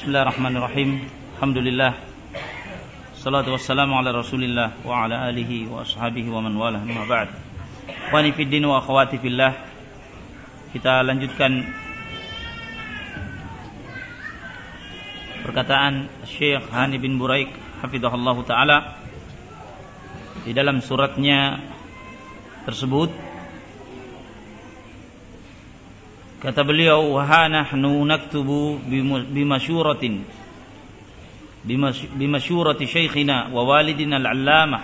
Bismillahirrahmanirrahim. Alhamdulillah. Salatu wassalamu ala Rasulillah wa ala alihi wa ashabihi wa man wala amma ba'd. Fid din wa akhwati fillah. Kita lanjutkan perkataan Syekh Hani bin Buraik hafizahullah taala di dalam suratnya tersebut Kata beliau, "Wa nahnu naktubu bimasyuratin bimasyurati syekhina wa walidina al-allamah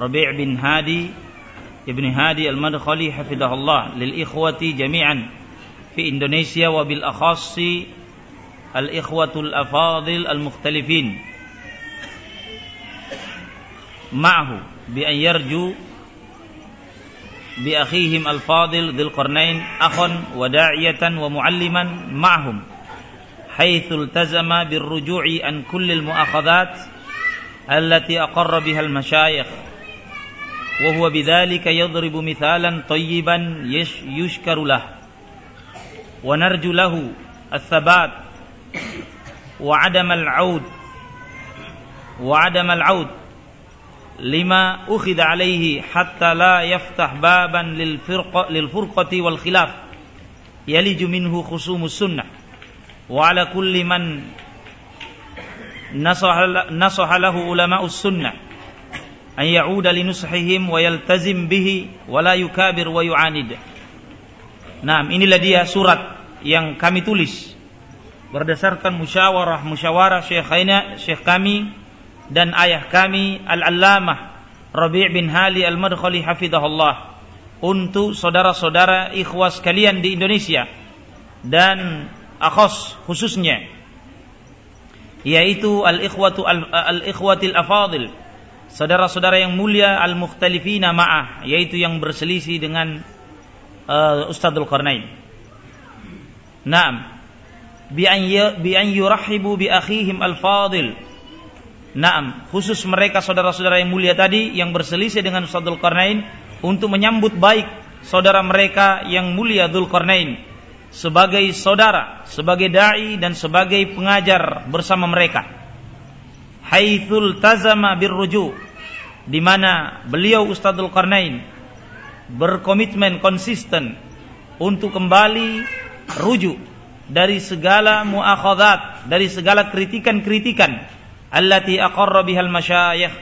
Rabi' bin Hadi Ibn Hadi al-Madkhali hafidhahullah lil ikhwati jami'an fi Indonesia wa bil akhassi al-ikhwatul afadil al-mukhtalifin ma'ahu bi an yarju بأخيهم الفاضل ذي القرنين أخا وداعية ومعلما معهم حيث التزم بالرجوع عن كل المؤاخذات التي أقر بها المشايخ. وهو بذلك يضرب مثالا طيبا يشكر له. ونرجو له الثبات وعدم العود وعدم العود lima ukhidha alaihi hatta la yaftah baban lil firqa lil furqati wal khilaf. Yaliju minhu khusumus sunnah. Wa ala kulli man nasaha lahu ulama'us sunnah. An ya'uda li nushihim wa yaltazim bihi wa la yukabir wa yu'anid. Nah, inilah dia surat yang kami tulis. Berdasarkan musyawarah musyawarah syekhaina syekh kami dan ayah kami Al-Allamah Rabi' bin Hali Al-Madkhali hafizahullah untuk saudara-saudara ikhwas kalian di Indonesia dan akhos khususnya yaitu al-ikhwatu al-ikhwatil afadil saudara-saudara yang mulia al-mukhtalifina ma'ah yaitu yang berselisih dengan uh, Ustadzul Qarnain. Naam. Bi an bi an yurahibu bi akhihim al-fadil Naam, khusus mereka saudara-saudara yang mulia tadi yang berselisih dengan Ustadzul Qarnain untuk menyambut baik saudara mereka yang mulia Dzul Qarnain sebagai saudara, sebagai dai dan sebagai pengajar bersama mereka. Haitsul tazama birruju di mana beliau Ustadzul Qarnain berkomitmen konsisten untuk kembali rujuk dari segala muakhadzat, dari segala kritikan-kritikan allati aqarra bihal masyayikh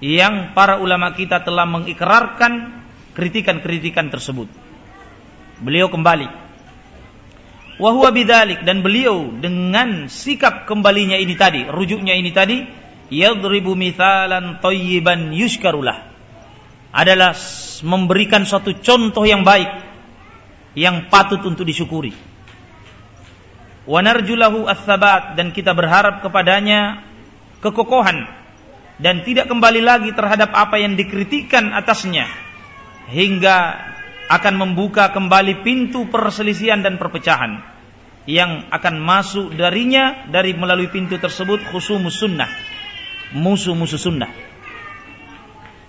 yang para ulama kita telah mengikrarkan kritikan-kritikan tersebut. Beliau kembali. Wahwa bidalik dan beliau dengan sikap kembalinya ini tadi, rujuknya ini tadi, yadribu mithalan tayyiban yushkarulah. Adalah memberikan suatu contoh yang baik yang patut untuk disyukuri. Wa narjulahu dan kita berharap kepadanya kekokohan dan tidak kembali lagi terhadap apa yang dikritikkan atasnya hingga akan membuka kembali pintu perselisihan dan perpecahan yang akan masuk darinya dari melalui pintu tersebut khusumus sunnah musuh-musuh sunnah.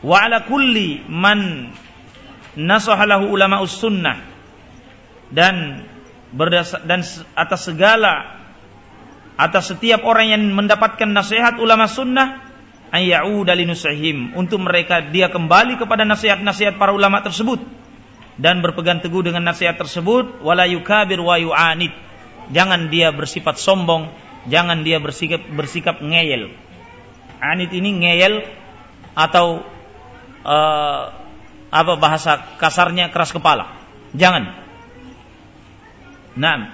Wa ala kulli man nasahalahu ulama sunnah dan berdasar dan atas segala atas setiap orang yang mendapatkan nasihat ulama sunnah ayyauda linusihim untuk mereka dia kembali kepada nasihat-nasihat para ulama tersebut. Dan berpegang teguh dengan nasihat tersebut wala yukabir wa yu'anid jangan dia bersifat sombong jangan dia bersikap bersikap ngeyel. Anid ini ngeyel atau uh, apa bahasa kasarnya keras kepala. Jangan. Nah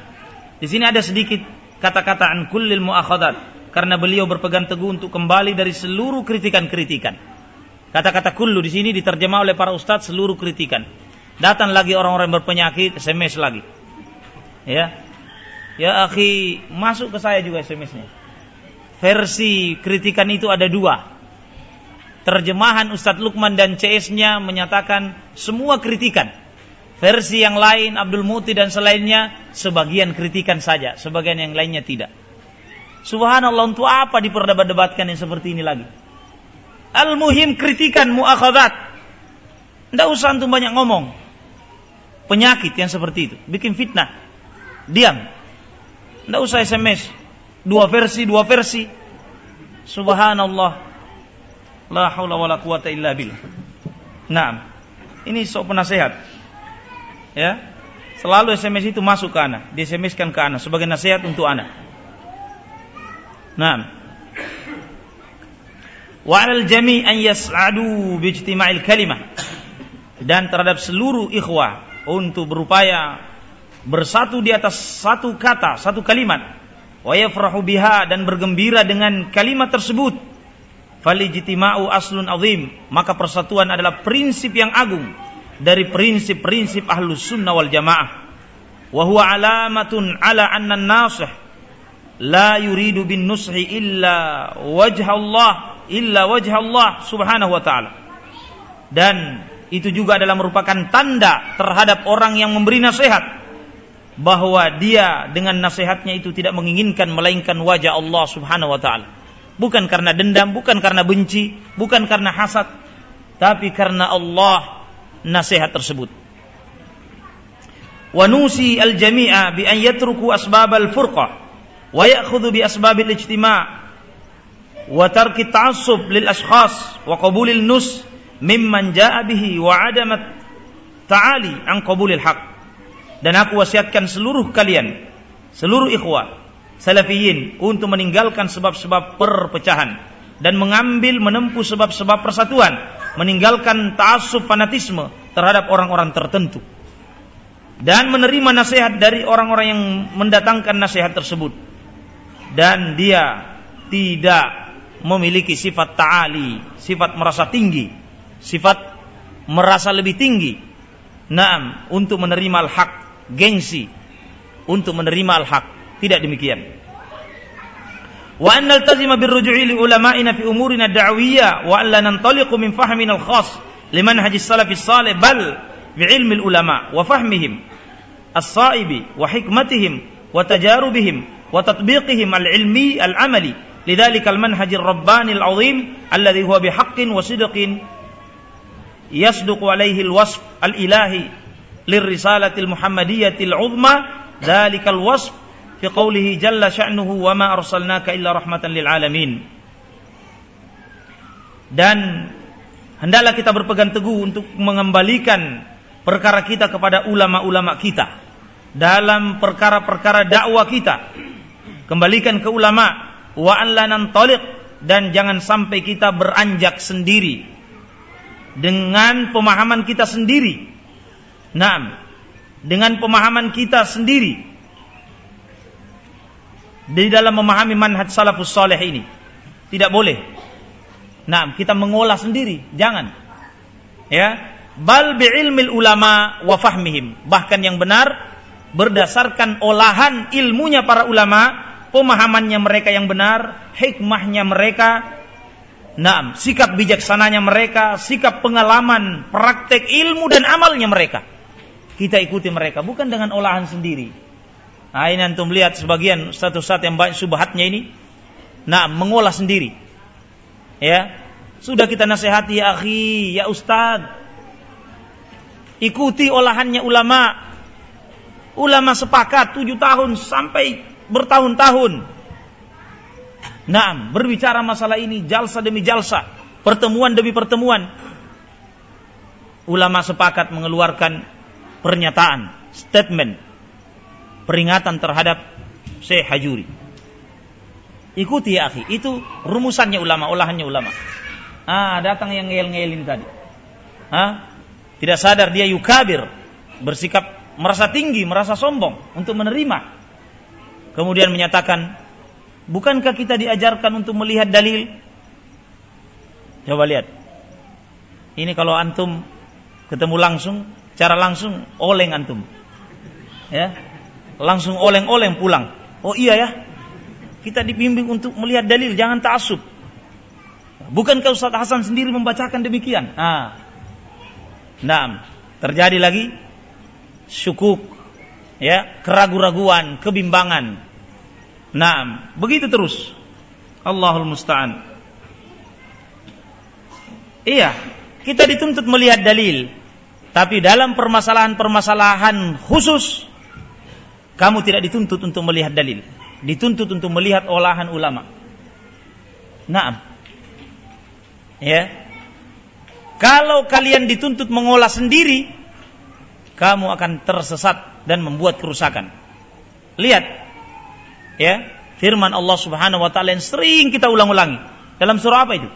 di sini ada sedikit kata-kata an kullil muakhadat karena beliau berpegang teguh untuk kembali dari seluruh kritikan-kritikan. Kata-kata kullu di sini diterjemah oleh para ustadz seluruh kritikan. Datang lagi orang-orang berpenyakit, SMS lagi. Ya. Ya akhi, masuk ke saya juga SMS-nya. Versi kritikan itu ada dua. Terjemahan Ustadz Lukman dan CS-nya menyatakan semua kritikan Versi yang lain Abdul Muti dan selainnya sebagian kritikan saja, sebagian yang lainnya tidak. Subhanallah untuk apa diperdebat-debatkan yang seperti ini lagi? Al-muhim kritikan muakhadat. Tidak usah untuk banyak ngomong. Penyakit yang seperti itu, bikin fitnah. Diam. Tidak usah SMS. Dua versi, dua versi. Subhanallah. La haula wala quwata illa billah. Nah, ini sok penasehat. Ya. Selalu SMS itu masuk ke anak, di SMS-kan ke anak sebagai nasihat untuk anak. Nah. Wa 'alal jami' an yas'adu bi ijtima'il kalimah. Dan terhadap seluruh ikhwah untuk berupaya bersatu di atas satu kata, satu kalimat. Wa yafrahu biha dan bergembira dengan kalimat tersebut. Falijtima'u aslun azim. Maka persatuan adalah prinsip yang agung dari prinsip-prinsip ahlus sunnah wal jamaah. Wahuwa alamatun ala anna nasih la yuridu bin nushi illa wajah Allah illa wajah Allah subhanahu wa ta'ala. Dan itu juga adalah merupakan tanda terhadap orang yang memberi nasihat bahwa dia dengan nasihatnya itu tidak menginginkan melainkan wajah Allah Subhanahu wa taala. Bukan karena dendam, bukan karena benci, bukan karena hasad, tapi karena Allah nasihat tersebut. Wa nusi al-jami'a bi an yatruku asbab al-furqah wa ya'khudhu bi asbab al-ijtima' wa tarki ta'assub lil ashkhas wa qabul al-nus mimman ja'a bihi wa 'adamat ta'ali an qabul al-haq. Dan aku wasiatkan seluruh kalian, seluruh ikhwah salafiyin untuk meninggalkan sebab-sebab perpecahan dan mengambil menempuh sebab-sebab persatuan, meninggalkan ta'assub fanatisme terhadap orang-orang tertentu dan menerima nasihat dari orang-orang yang mendatangkan nasihat tersebut dan dia tidak memiliki sifat ta'ali, sifat merasa tinggi, sifat merasa lebih tinggi. Naam, untuk menerima al-haq, gengsi untuk menerima al-haq. Tidak demikian وأن نلتزم بالرجوع لعلمائنا في أمورنا الدعوية وأن لا ننطلق من فهمنا الخاص لمنهج السلف الصالح بل بعلم العلماء وفهمهم الصائب وحكمتهم وتجاربهم وتطبيقهم العلمي العملي. لذلك المنهج الرباني العظيم الذي هو بحق وصدق يصدق عليه الوصف الإلهي للرسالة المحمدية العظمى. ذلك الوصف fi qawlihi jalla sya'nuhu wa ma arsalnaka illa rahmatan lil alamin. Dan hendaklah kita berpegang teguh untuk mengembalikan perkara kita kepada ulama-ulama kita dalam perkara-perkara dakwah kita. Kembalikan ke ulama wa an la dan jangan sampai kita beranjak sendiri dengan pemahaman kita sendiri. Naam, dengan pemahaman kita sendiri di dalam memahami manhaj salafus soleh ini. Tidak boleh. Nah, kita mengolah sendiri, jangan. Ya, bal bi'ilmil ulama wa fahmihim. Bahkan yang benar berdasarkan olahan ilmunya para ulama, pemahamannya mereka yang benar, hikmahnya mereka, Nah, sikap bijaksananya mereka, sikap pengalaman, praktek ilmu dan amalnya mereka. Kita ikuti mereka, bukan dengan olahan sendiri. Nah, ini antum lihat sebagian satu-satu yang banyak subhatnya ini. Nah, mengolah sendiri. Ya. Sudah kita nasihati ya akhi, ya ustad. Ikuti olahannya ulama. Ulama sepakat tujuh tahun sampai bertahun-tahun. Nah, berbicara masalah ini jalsa demi jalsa, pertemuan demi pertemuan. Ulama sepakat mengeluarkan pernyataan, statement peringatan terhadap Syekh Hajuri. Ikuti ya akhi, itu rumusannya ulama, olahannya ulama. Ah, datang yang ngel-ngelin tadi. Ah, tidak sadar dia yukabir, bersikap merasa tinggi, merasa sombong untuk menerima. Kemudian menyatakan, bukankah kita diajarkan untuk melihat dalil? Coba lihat. Ini kalau antum ketemu langsung, cara langsung oleng antum. Ya, langsung oleng-oleng pulang. Oh iya ya, kita dibimbing untuk melihat dalil, jangan ta'asub. Bukankah Ustaz Hasan sendiri membacakan demikian? Nah, nah terjadi lagi syukuk, ya, keragu-raguan, kebimbangan. Nah, begitu terus. Allahul Musta'an. Iya, kita dituntut melihat dalil. Tapi dalam permasalahan-permasalahan khusus kamu tidak dituntut untuk melihat dalil. dituntut untuk melihat olahan ulama. Naam. Ya. Kalau kalian dituntut mengolah sendiri, kamu akan tersesat dan membuat kerusakan. Lihat. Ya, firman Allah Subhanahu wa taala yang sering kita ulang-ulangi. Dalam surah apa itu?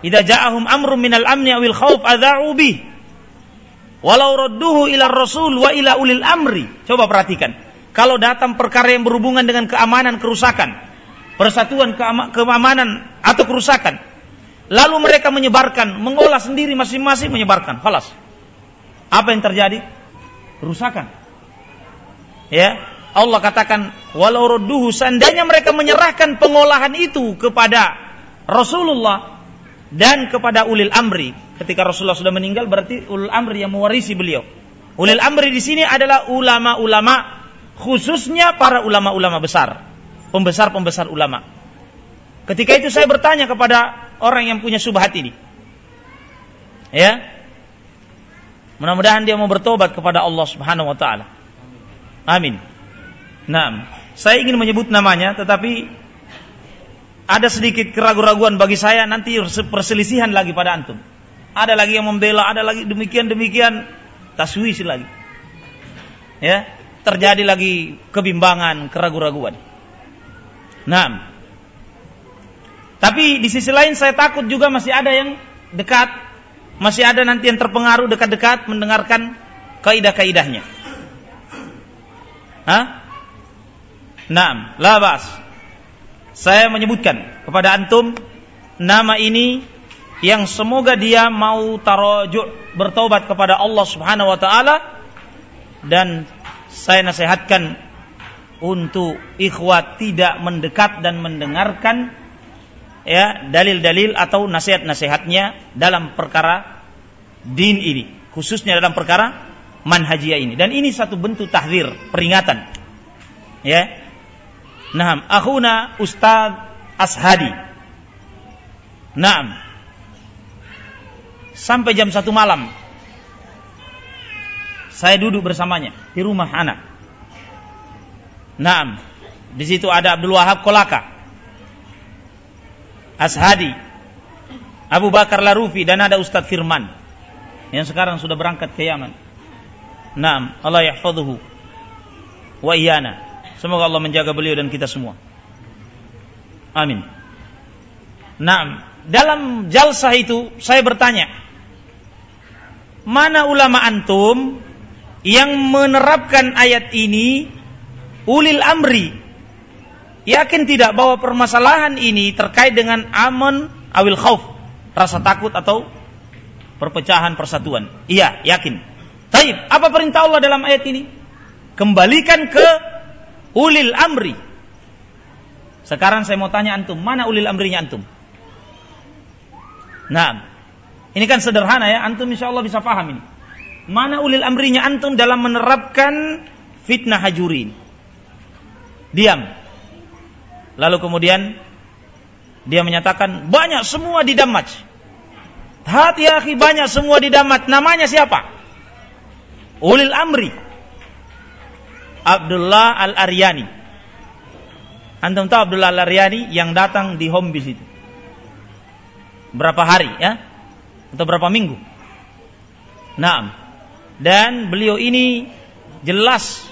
Idza ja'ahum amrun minal amni awil khauf adza'u bih. Walau radduhu ila rasul wa ila ulil amri. Coba perhatikan. Kalau datang perkara yang berhubungan dengan keamanan, kerusakan, persatuan keamanan atau kerusakan, lalu mereka menyebarkan, mengolah sendiri masing-masing menyebarkan, falas. Apa yang terjadi? Kerusakan. Ya, Allah katakan walau radduhu seandainya mereka menyerahkan pengolahan itu kepada Rasulullah dan kepada ulil amri. Ketika Rasulullah sudah meninggal berarti ulil amri yang mewarisi beliau. Ulil amri di sini adalah ulama-ulama khususnya para ulama-ulama besar, pembesar-pembesar ulama. Ketika itu saya bertanya kepada orang yang punya subhat ini. Ya. Mudah-mudahan dia mau bertobat kepada Allah Subhanahu wa taala. Amin. Nah, saya ingin menyebut namanya tetapi ada sedikit keraguan-raguan bagi saya nanti perselisihan lagi pada antum. Ada lagi yang membela, ada lagi demikian-demikian taswis lagi. Ya, terjadi lagi kebimbangan, keraguan-raguan. Nah, tapi di sisi lain saya takut juga masih ada yang dekat, masih ada nanti yang terpengaruh dekat-dekat mendengarkan kaidah-kaidahnya. Hah? Naam, labas saya menyebutkan kepada antum nama ini yang semoga dia mau tarojuk bertobat kepada Allah Subhanahu wa taala dan saya nasihatkan untuk ikhwat tidak mendekat dan mendengarkan ya dalil-dalil atau nasihat-nasihatnya dalam perkara din ini khususnya dalam perkara manhajiyah ini. Dan ini satu bentuk tahdir peringatan ya Naam, akhuna Ustaz Ashadi. Naam. Sampai jam satu malam. Saya duduk bersamanya di rumah anak. Naam. Di situ ada Abdul Wahab Kolaka. Ashadi. Abu Bakar Larufi dan ada Ustadz Firman yang sekarang sudah berangkat ke Yaman. Naam, Allah yahfadhuhu wa iyana. Semoga Allah menjaga beliau dan kita semua. Amin. Nah, dalam jalsah itu saya bertanya, mana ulama antum yang menerapkan ayat ini ulil amri? Yakin tidak bahwa permasalahan ini terkait dengan aman awil khauf, rasa takut atau perpecahan persatuan? Iya, yakin. Taib, apa perintah Allah dalam ayat ini? Kembalikan ke ulil amri. Sekarang saya mau tanya antum, mana ulil amrinya antum? Nah, ini kan sederhana ya, antum insya Allah bisa paham ini. Mana ulil amrinya antum dalam menerapkan fitnah hajurin? Diam. Lalu kemudian dia menyatakan banyak semua di Damaj. Hati akhi banyak semua di Damat. Namanya siapa? Ulil amri. Abdullah Al-Aryani. Antum tahu Abdullah Al-Aryani yang datang di home bis itu. Berapa hari ya? Atau berapa minggu? Nah, dan beliau ini jelas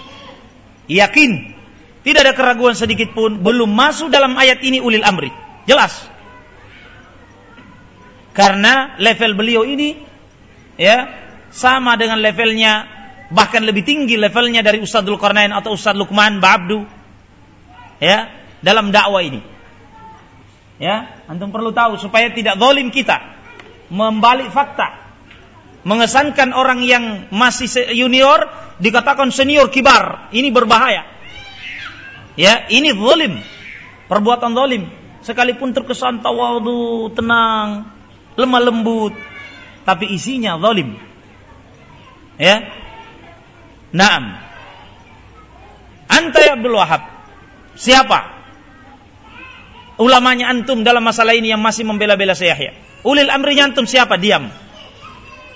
yakin tidak ada keraguan sedikit pun belum masuk dalam ayat ini ulil amri. Jelas. Karena level beliau ini ya sama dengan levelnya bahkan lebih tinggi levelnya dari Ustadzul Qarnain atau Ustadz Lukman Ba'abdu ya dalam dakwah ini. Ya antum perlu tahu supaya tidak zalim kita membalik fakta. Mengesankan orang yang masih junior dikatakan senior kibar. Ini berbahaya. Ya ini zalim. Perbuatan zalim. Sekalipun terkesan tawadu tenang lemah lembut tapi isinya zalim. Ya Naam. Anta ya Abdul Wahab. Siapa? Ulamanya antum dalam masalah ini yang masih membela-bela Syekh Ulil amrinya antum siapa? Diam.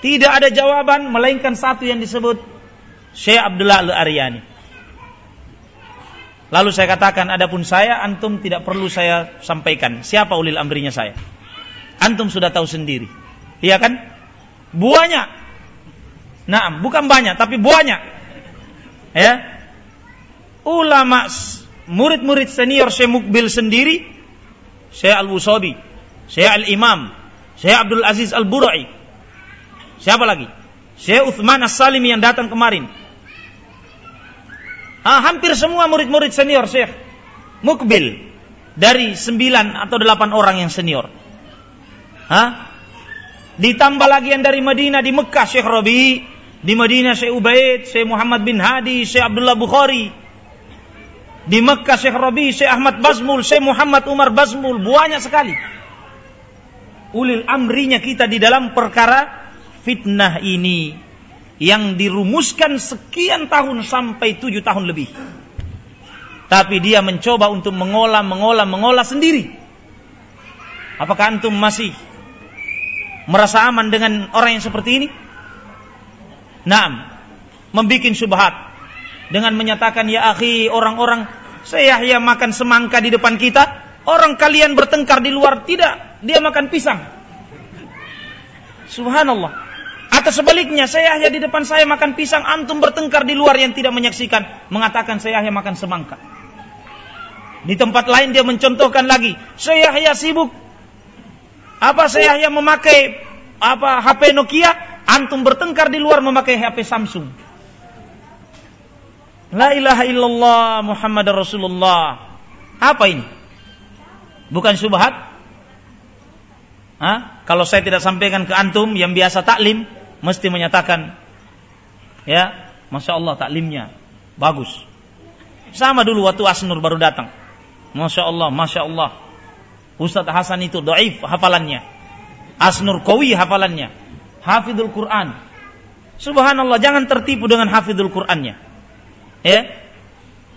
Tidak ada jawaban melainkan satu yang disebut Syekh Abdullah Al-Aryani. Lalu saya katakan, adapun saya, antum tidak perlu saya sampaikan. Siapa ulil amrinya saya? Antum sudah tahu sendiri. Iya kan? Banyak. Nah, bukan banyak, tapi banyak. Ya. Ulama murid-murid senior Syekh Mukbil sendiri, Syekh Al-Wusabi, Syekh Al-Imam, Syekh Abdul Aziz Al-Burai. Siapa lagi? Syekh Uthman As-Salimi yang datang kemarin. Ah, hampir semua murid-murid senior Syekh Mukbil dari sembilan atau delapan orang yang senior. Hah? Ditambah lagi yang dari Madinah di Mekah Syekh Rabi, di Madinah Syekh Ubaid, Syekh Muhammad bin Hadi, Syekh Abdullah Bukhari. Di Mekah Syekh Rabi, Syekh Ahmad Bazmul, Syekh Muhammad Umar Bazmul, banyak sekali. Ulil amrinya kita di dalam perkara fitnah ini yang dirumuskan sekian tahun sampai tujuh tahun lebih. Tapi dia mencoba untuk mengolah, mengolah, mengolah sendiri. Apakah antum masih merasa aman dengan orang yang seperti ini? Naam, membikin subhat dengan menyatakan ya akhi orang-orang saya ya makan semangka di depan kita, orang kalian bertengkar di luar tidak, dia makan pisang. Subhanallah. Atau sebaliknya, saya Yahya di depan saya makan pisang, antum bertengkar di luar yang tidak menyaksikan, mengatakan saya Yahya makan semangka. Di tempat lain dia mencontohkan lagi, saya Yahya sibuk. Apa saya Yahya memakai apa HP Nokia, antum bertengkar di luar memakai HP Samsung. La ilaha illallah Muhammad Rasulullah. Apa ini? Bukan subhat? Hah? Kalau saya tidak sampaikan ke antum yang biasa taklim, mesti menyatakan ya masya Allah taklimnya bagus sama dulu waktu Asnur baru datang masya Allah masya Allah Ustadz Hasan itu doif hafalannya Asnur Kawi hafalannya Hafidul Quran Subhanallah jangan tertipu dengan Hafidul Qurannya ya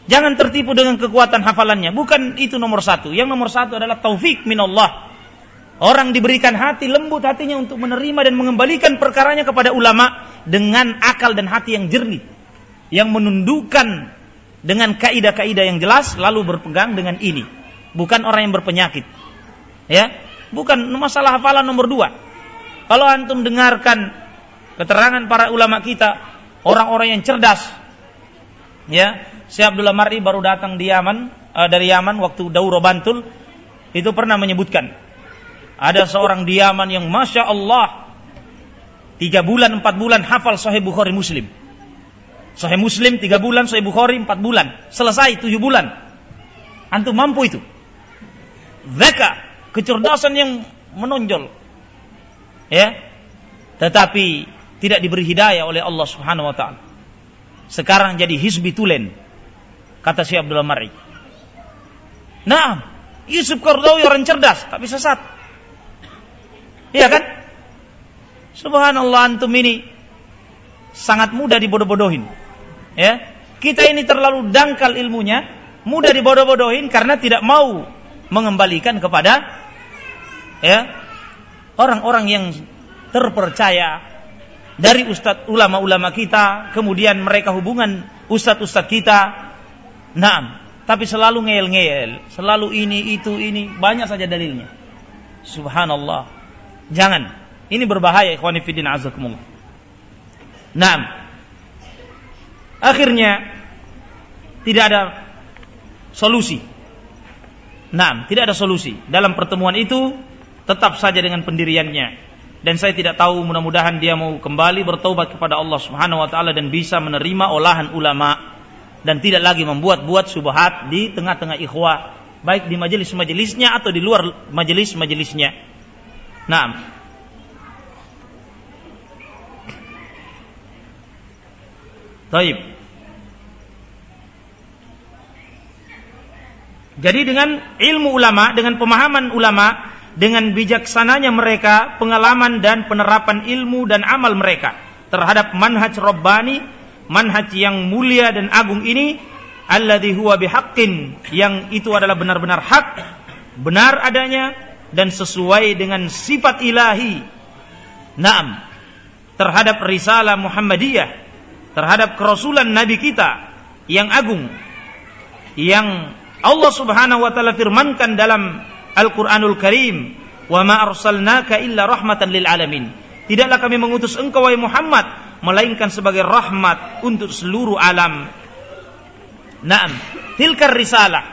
Jangan tertipu dengan kekuatan hafalannya. Bukan itu nomor satu. Yang nomor satu adalah taufik minallah. Orang diberikan hati lembut hatinya untuk menerima dan mengembalikan perkaranya kepada ulama dengan akal dan hati yang jernih. Yang menundukkan dengan kaidah-kaidah yang jelas lalu berpegang dengan ini. Bukan orang yang berpenyakit. Ya, bukan masalah hafalan nomor dua. Kalau antum dengarkan keterangan para ulama kita, orang-orang yang cerdas, ya, Syekh Abdullah Mar'i baru datang di Yaman uh, dari Yaman waktu Dauro Bantul itu pernah menyebutkan ada seorang di Yaman yang masya Allah tiga bulan empat bulan hafal Sahih Bukhari Muslim. Sahih Muslim tiga bulan, Sahih Bukhari empat bulan, selesai tujuh bulan. Antum mampu itu. Zaka, kecerdasan yang menonjol. Ya. Tetapi tidak diberi hidayah oleh Allah Subhanahu wa taala. Sekarang jadi hizbi tulen. Kata Syekh Abdullah Mari. Nah, Yusuf Qardawi orang cerdas tapi sesat. Iya kan? Subhanallah antum ini sangat mudah dibodoh-bodohin. Ya. Kita ini terlalu dangkal ilmunya, mudah dibodoh-bodohin karena tidak mau mengembalikan kepada ya orang-orang yang terpercaya dari ustadz ulama-ulama kita, kemudian mereka hubungan ustadz-ustadz kita. Nah, tapi selalu ngeyel-ngeyel, selalu ini itu ini banyak saja dalilnya. Subhanallah. Jangan. Ini berbahaya ikhwani fiddin azakumullah. Naam. Akhirnya tidak ada solusi. Naam, tidak ada solusi. Dalam pertemuan itu tetap saja dengan pendiriannya. Dan saya tidak tahu mudah-mudahan dia mau kembali bertobat kepada Allah Subhanahu wa taala dan bisa menerima olahan ulama dan tidak lagi membuat-buat subhat di tengah-tengah ikhwah baik di majelis-majelisnya atau di luar majelis-majelisnya. Nah, Taib. Jadi dengan ilmu ulama, dengan pemahaman ulama, dengan bijaksananya mereka, pengalaman dan penerapan ilmu dan amal mereka terhadap manhaj Rabbani, manhaj yang mulia dan agung ini, alladhi huwa bihaqqin, yang itu adalah benar-benar hak, benar adanya, dan sesuai dengan sifat ilahi. Naam. Terhadap risalah Muhammadiyah, terhadap kerasulan Nabi kita yang agung. yang Allah Subhanahu wa taala firmankan dalam Al-Qur'anul Karim, "Wa ma arsalnaka illa rahmatan lil alamin." Tidaklah kami mengutus engkau wahai Muhammad melainkan sebagai rahmat untuk seluruh alam. Naam, tilkar risalah.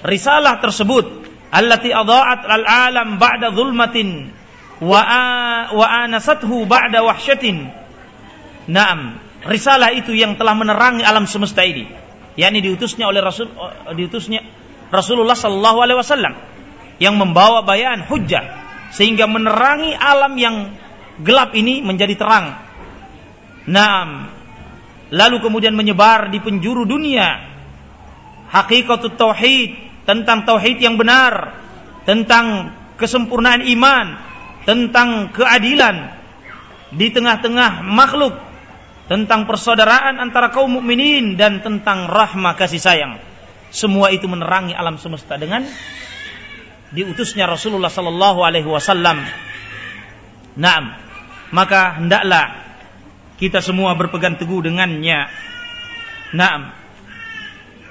Risalah tersebut allati adaat al-alam ba'da zulmatin wa wa anasathu ba'da wahsyatin. Naam, risalah itu yang telah menerangi alam semesta ini. yakni diutusnya oleh Rasul diutusnya Rasulullah sallallahu alaihi wasallam yang membawa bayan hujjah sehingga menerangi alam yang gelap ini menjadi terang. Naam. Lalu kemudian menyebar di penjuru dunia hakikat tauhid tentang tauhid yang benar, tentang kesempurnaan iman, tentang keadilan di tengah-tengah makhluk, tentang persaudaraan antara kaum mukminin dan tentang rahmah kasih sayang. Semua itu menerangi alam semesta dengan diutusnya Rasulullah sallallahu alaihi wasallam. Naam maka hendaklah kita semua berpegang teguh dengannya. Naam.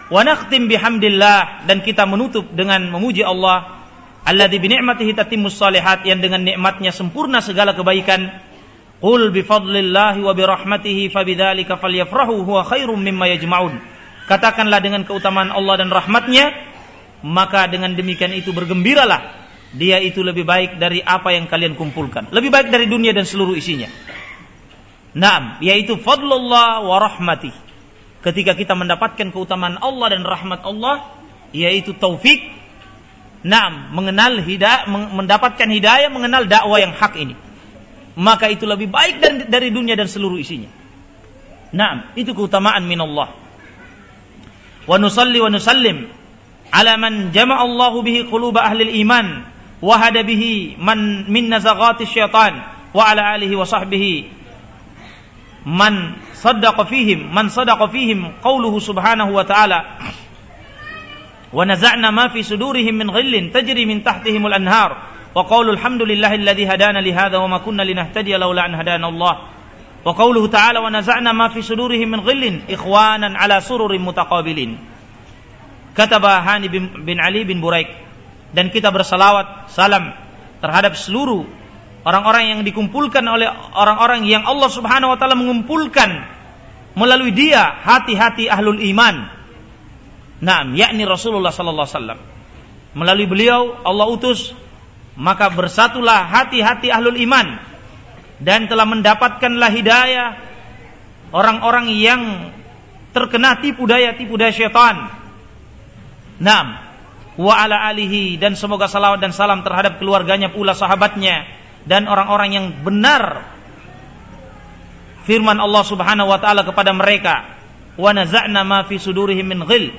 Wa nakhtim bihamdillah dan kita menutup dengan memuji Allah alladzi bi ni'matihi tatimmus salihat yang dengan nikmatnya sempurna segala kebaikan. Qul bi fadlillahi wa bi rahmatihi fabidzalika falyafrahu huwa khairum mimma yajma'un. Katakanlah dengan keutamaan Allah dan rahmatnya maka dengan demikian itu bergembiralah dia itu lebih baik dari apa yang kalian kumpulkan. Lebih baik dari dunia dan seluruh isinya. Naam, yaitu fadlullah wa rahmatih. Ketika kita mendapatkan keutamaan Allah dan rahmat Allah, yaitu taufik, naam, mengenal hidayah, mendapatkan hidayah, mengenal dakwah yang hak ini. Maka itu lebih baik dari, dunia dan seluruh isinya. Naam, itu keutamaan min Allah. Wa nusalli wa nusallim ala man jama'a Allah bihi quluba ahli iman wahada bihi man min nazaghati syaitan wa ala alihi wa sahbihi man saddaqa fihim man sadaqa fihim qawluhu subhanahu wa ta'ala wa naza'na ma fi sudurihim min ghillin tajri min tahtihim al-anhar wa qawlu alhamdulillahi alladhi hadana li hadha wa ma kunna linahtadiya laula an hadana Allah wa qawluhu ta'ala wa naza'na ma fi sudurihim min ghillin ikhwanan ala sururin mutaqabilin kataba Hani bin, bin Ali bin Buraik dan kita bersalawat salam terhadap seluruh orang-orang yang dikumpulkan oleh orang-orang yang Allah Subhanahu wa taala mengumpulkan melalui dia hati-hati ahlul iman. Naam, yakni Rasulullah sallallahu alaihi wasallam. Melalui beliau Allah utus maka bersatulah hati-hati ahlul iman dan telah mendapatkanlah hidayah orang-orang yang terkena tipu daya tipu daya syaitan. Naam, wa ala alihi dan semoga salawat dan salam terhadap keluarganya pula sahabatnya dan orang-orang yang benar firman Allah Subhanahu wa taala kepada mereka. Wa naza'na ma fi sudurihim min ghil.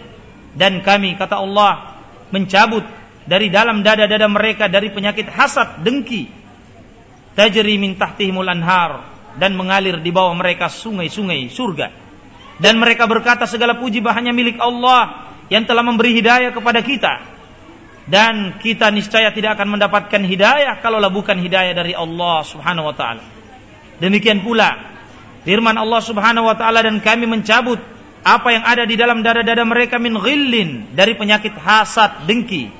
Dan kami kata Allah mencabut dari dalam dada-dada mereka dari penyakit hasad dengki tajri min tahtihimul anhar dan mengalir di bawah mereka sungai-sungai surga. Dan mereka berkata segala puji bahannya milik Allah yang telah memberi hidayah kepada kita dan kita niscaya tidak akan mendapatkan hidayah kalaulah bukan hidayah dari Allah Subhanahu wa taala. Demikian pula firman Allah Subhanahu wa taala dan kami mencabut apa yang ada di dalam dada-dada mereka min ghillin dari penyakit hasad, dengki.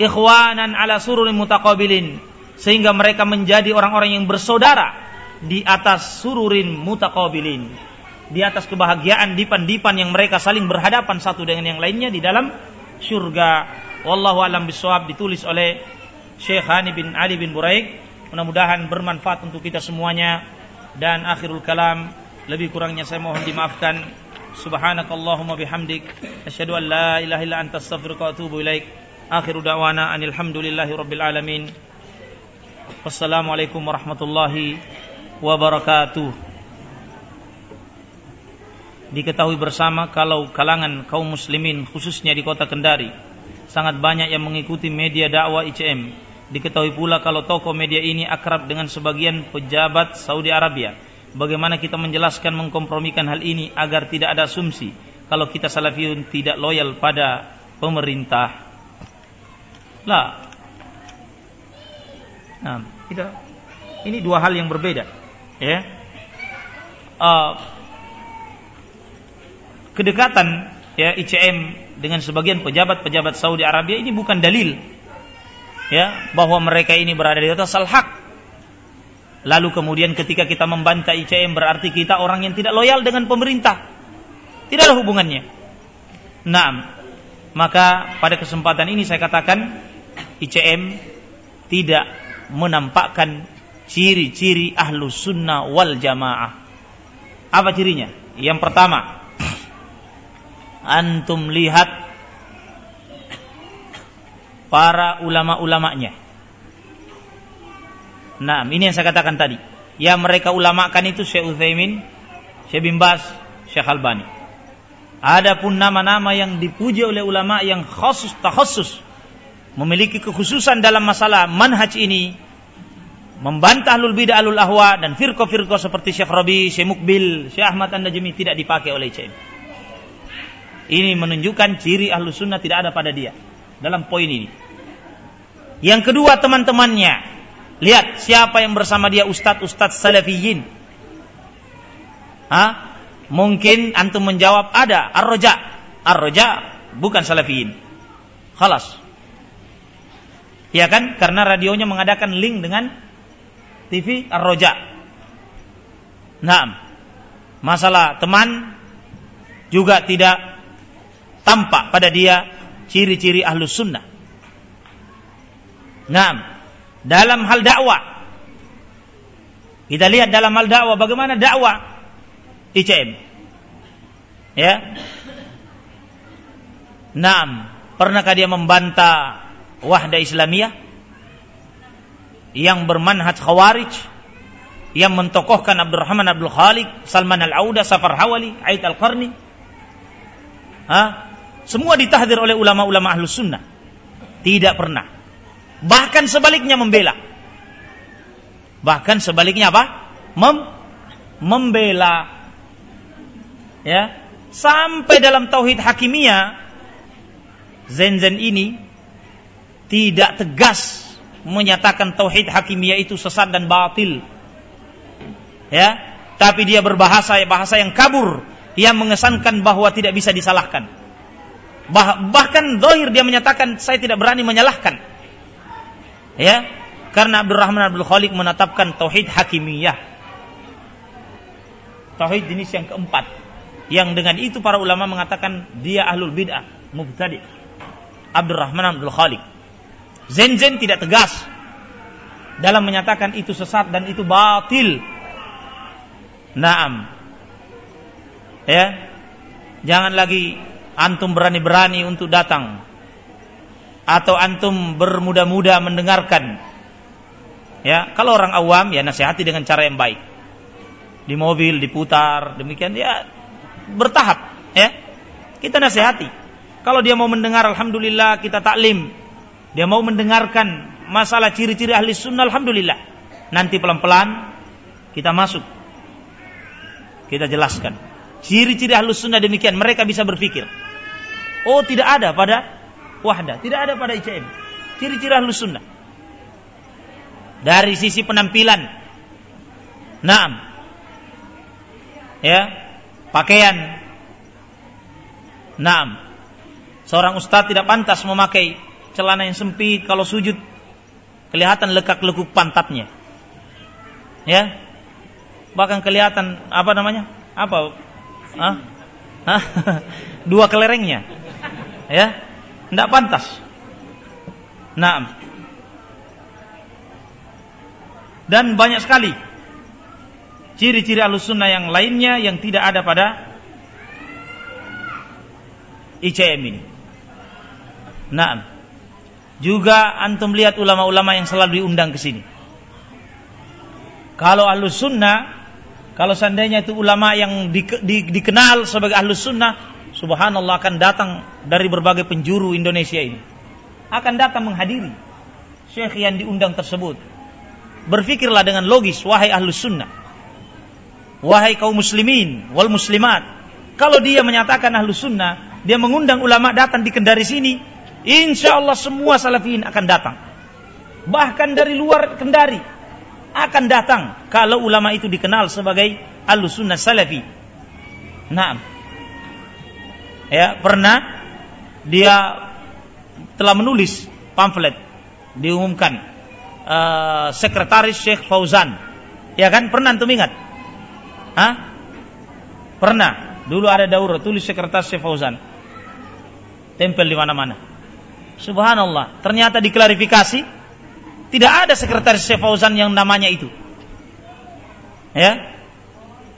Ikhwanan ala sururin mutaqabilin sehingga mereka menjadi orang-orang yang bersaudara di atas sururin mutaqabilin di atas kebahagiaan dipan-dipan yang mereka saling berhadapan satu dengan yang lainnya di dalam surga. Wallahu alam bisawab ditulis oleh Syekh Hani bin Ali bin Buraik. Mudah-mudahan bermanfaat untuk kita semuanya dan akhirul kalam lebih kurangnya saya mohon dimaafkan. Subhanakallahumma bihamdik asyhadu an la ilaha illa anta astaghfiruka wa atubu ilaik. Akhiru da'wana anil hamdulillahi rabbil alamin. Wassalamualaikum warahmatullahi wabarakatuh diketahui bersama kalau kalangan kaum muslimin khususnya di kota Kendari sangat banyak yang mengikuti media dakwah ICM. Diketahui pula kalau tokoh media ini akrab dengan sebagian pejabat Saudi Arabia. Bagaimana kita menjelaskan mengkompromikan hal ini agar tidak ada asumsi kalau kita salafiyun tidak loyal pada pemerintah. Lah. Nah, kita ini dua hal yang berbeda. Ya. Uh, kedekatan ya ICM dengan sebagian pejabat-pejabat Saudi Arabia ini bukan dalil ya bahwa mereka ini berada di atas al-haq. Lalu kemudian ketika kita membantah ICM berarti kita orang yang tidak loyal dengan pemerintah. Tidaklah hubungannya. Nah, maka pada kesempatan ini saya katakan ICM tidak menampakkan ciri-ciri ahlu sunnah wal jamaah. Apa cirinya? Yang pertama, antum lihat para ulama-ulamanya. Nah, ini yang saya katakan tadi. Yang mereka ulamakan itu Syekh Utsaimin, Syekh bin Bas, Syekh Albani. Adapun nama-nama yang dipuji oleh ulama yang khusus takhusus memiliki kekhususan dalam masalah manhaj ini membantah alul bidah alul ahwa dan firqah-firqah seperti Syekh Rabi, Syekh Mukbil, Syekh Ahmad An-Najmi tidak dipakai oleh ICM. Ini menunjukkan ciri ahlu sunnah tidak ada pada dia dalam poin ini. Yang kedua teman-temannya, lihat siapa yang bersama dia ustadz-ustadz salafiyin. Hah? Mungkin antum menjawab ada ar-roja. Ar-roja bukan salafiyin. Khalas. Ya kan? Karena radionya mengadakan link dengan TV Ar-Roja. Nah, masalah teman juga tidak tampak pada dia ciri-ciri ahlus sunnah. Nah, dalam hal dakwah kita lihat dalam hal dakwah bagaimana dakwah ICM. Ya. Naam, pernahkah dia membantah wahda Islamiyah? yang bermanhaj khawarij yang mentokohkan Abdurrahman Abdul Khalik, Salman Al-Auda, Safar Hawali, Aid Al-Qarni. Ha? Semua ditahdir oleh ulama-ulama ahlus sunnah. Tidak pernah. Bahkan sebaliknya membela. Bahkan sebaliknya apa? Mem membela. Ya. Sampai dalam tauhid hakimiyah Zen-zen ini tidak tegas menyatakan tauhid hakimiyah itu sesat dan batil. Ya, tapi dia berbahasa bahasa yang kabur yang mengesankan bahwa tidak bisa disalahkan. Bah, bahkan dohir dia menyatakan saya tidak berani menyalahkan. Ya, karena Abdurrahman Abdul Khalik menetapkan tauhid hakimiyah. Tauhid jenis yang keempat. Yang dengan itu para ulama mengatakan dia ahlul bid'ah, mubtadi. Abdurrahman Abdul Khalik. Zen-zen tidak tegas dalam menyatakan itu sesat dan itu batil. Naam. Ya. Jangan lagi antum berani-berani untuk datang atau antum bermuda-muda mendengarkan. Ya, kalau orang awam ya nasihati dengan cara yang baik. Di mobil diputar, demikian ya bertahap, ya. Kita nasihati. Kalau dia mau mendengar alhamdulillah kita taklim, dia mau mendengarkan masalah ciri-ciri ahli sunnah, alhamdulillah. Nanti pelan-pelan kita masuk. Kita jelaskan. Ciri-ciri ahli sunnah demikian, mereka bisa berpikir. Oh tidak ada pada wahda, tidak ada pada ICM. Ciri-ciri ahli sunnah. Dari sisi penampilan. Naam. Ya, pakaian. Naam. Seorang ustadz tidak pantas memakai celana yang sempit kalau sujud kelihatan lekak-lekuk pantatnya. Ya. Bahkan kelihatan apa namanya? Apa? Hah? Dua kelerengnya. Ya. Tidak pantas. Nah. Dan banyak sekali ciri-ciri alusunnah yang lainnya yang tidak ada pada ICM ini. Nah. Juga antum lihat ulama-ulama yang selalu diundang ke sini. Kalau ahlus kalau seandainya itu ulama yang di, di, dikenal sebagai ahlus sunnah, subhanallah akan datang dari berbagai penjuru Indonesia ini. Akan datang menghadiri syekh yang diundang tersebut. Berfikirlah dengan logis, wahai ahlus sunnah. Wahai kaum muslimin, wal muslimat. Kalau dia menyatakan ahlus sunnah, dia mengundang ulama datang di kendari sini, Insya Allah semua salafiyin akan datang. Bahkan dari luar Kendari akan datang kalau ulama itu dikenal sebagai al-sunnah salafi. Nah, ya pernah dia telah menulis pamflet diumumkan uh, sekretaris Syekh Fauzan. Ya kan pernah antum ingat? Hah? pernah. Dulu ada daurah tulis sekretaris Syekh Fauzan. Tempel di mana-mana. Subhanallah. Ternyata diklarifikasi tidak ada sekretaris Syekh Fauzan yang namanya itu. Ya?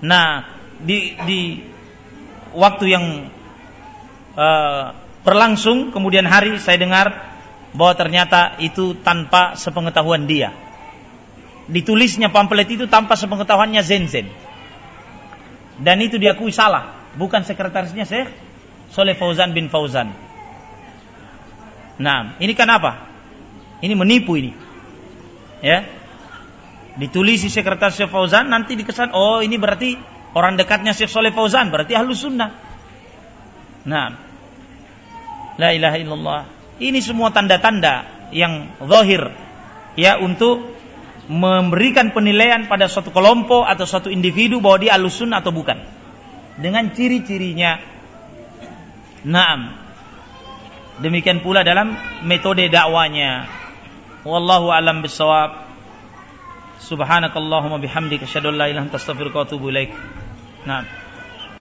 Nah di di waktu yang uh, berlangsung kemudian hari saya dengar bahwa ternyata itu tanpa sepengetahuan dia. Ditulisnya pamflet itu tanpa sepengetahuannya Zenzen dan itu diakui salah. Bukan sekretarisnya Syekh Soleh Fauzan bin Fauzan. Nah ini kan apa? Ini menipu ini. Ya. Ditulis di sekretaris Syekh Fauzan nanti dikesan oh ini berarti orang dekatnya Syekh Soleh Fauzan berarti ahlu sunnah. Nah la ilaha illallah. Ini semua tanda-tanda yang zahir ya untuk memberikan penilaian pada suatu kelompok atau suatu individu bahwa dia ahlu sunnah atau bukan. Dengan ciri-cirinya. Naam. Demikian pula dalam metode dakwanya. Wallahu alam bisawab subhanakallahumma bihamdika asyhadu an la ilaha illa anta astaghfiruka wa atubu ilaik. Nah